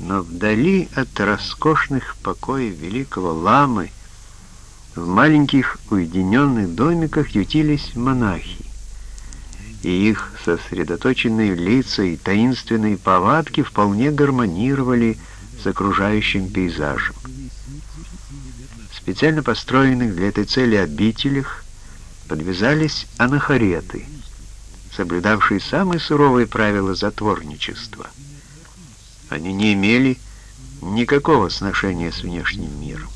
Но вдали от роскошных покоев великого ламы в маленьких уединенных домиках ютились монахи, и их сосредоточенные лица и таинственные повадки вполне гармонировали с окружающим пейзажем. Специально построенных для этой цели обителях подвязались анахареты, соблюдавшие самые суровые правила затворничества — они не имели никакого сношения с внешним миром.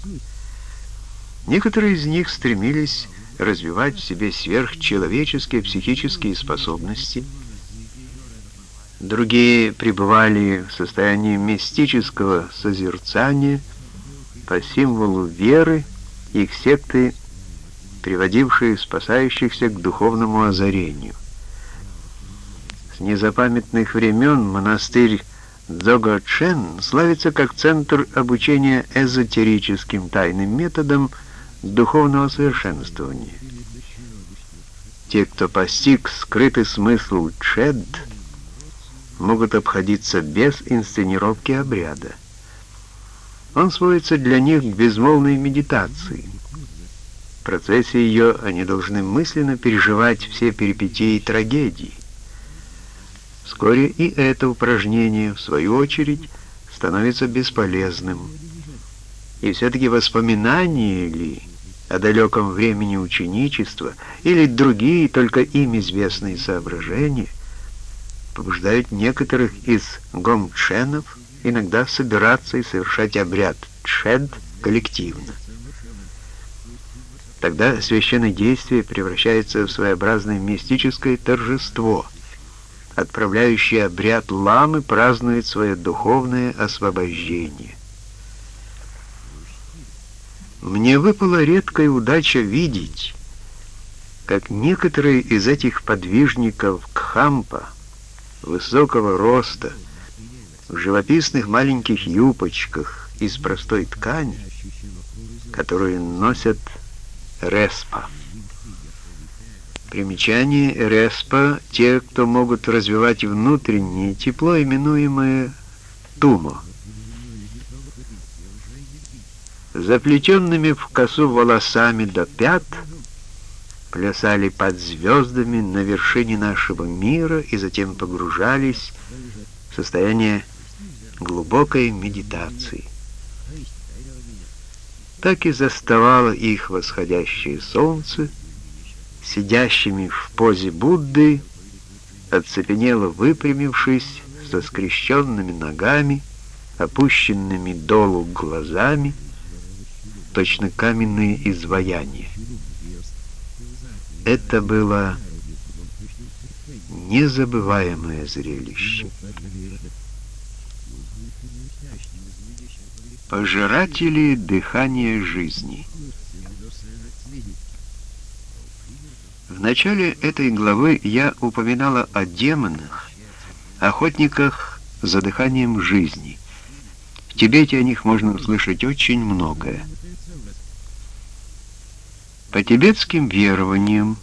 Некоторые из них стремились развивать в себе сверхчеловеческие психические способности, другие пребывали в состоянии мистического созерцания по символу веры, их секты, приводившие спасающихся к духовному озарению. С незапамятных времен монастырь Дзогочен славится как центр обучения эзотерическим тайным методам духовного совершенствования. Те, кто постиг скрытый смысл чед, могут обходиться без инсценировки обряда. Он сводится для них к безмолвной медитации. В процессе ее они должны мысленно переживать все перипетии трагедии. Вскоре и это упражнение, в свою очередь, становится бесполезным. И все-таки воспоминания ли о далеком времени ученичества или другие, только им известные соображения, побуждают некоторых из гомченов иногда собираться и совершать обряд чед коллективно. Тогда священное действие превращается в своеобразное мистическое торжество – отправляющий обряд ламы, празднует свое духовное освобождение. Мне выпала редкая удача видеть, как некоторые из этих подвижников Кхампа, высокого роста, в живописных маленьких юбочках из простой ткани, которую носят респа. Примечание Респа — те, кто могут развивать внутреннее тепло, именуемое тумо. Заплетенными в косу волосами до пят плясали под звездами на вершине нашего мира и затем погружались в состояние глубокой медитации. Так и заставало их восходящее солнце, сидящими в позе Будды, оцепенело выпрямившись, со скрещенными ногами, опущенными долу глазами, точно каменные изваяния. Это было незабываемое зрелище. Пожиратели дыхания жизни — В начале этой главы я упоминала о демонах, охотниках за дыханием жизни. В Тибете о них можно услышать очень многое. По тибетским верованиям,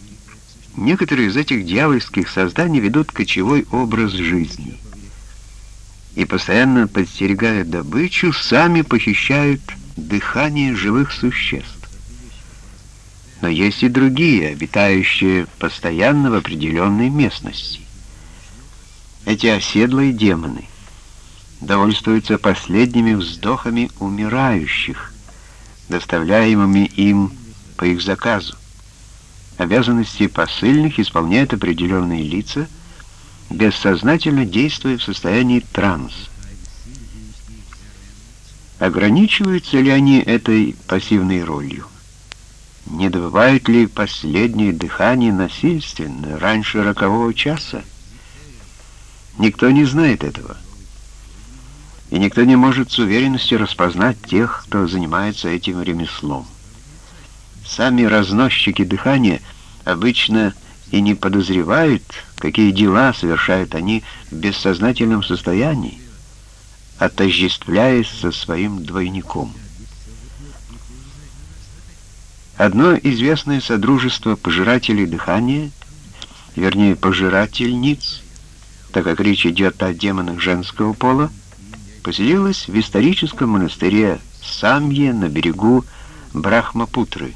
некоторые из этих дьявольских созданий ведут кочевой образ жизни и, постоянно подстерегая добычу, сами похищают дыхание живых существ. Но есть и другие, обитающие постоянно в определенной местности. Эти оседлые демоны довольствуются последними вздохами умирающих, доставляемыми им по их заказу. Обязанности посыльных исполняют определенные лица, бессознательно действуя в состоянии транса. Ограничиваются ли они этой пассивной ролью? Не добывают ли последнее дыхание насильственно, раньше рокового часа? Никто не знает этого. И никто не может с уверенностью распознать тех, кто занимается этим ремеслом. Сами разносчики дыхания обычно и не подозревают, какие дела совершают они в бессознательном состоянии, отождествляясь со своим двойником. Одно известное содружество пожирателей дыхания, вернее, пожирательниц, так как речь идет о демонах женского пола, поселилась в историческом монастыре Самье на берегу Брахмапутры.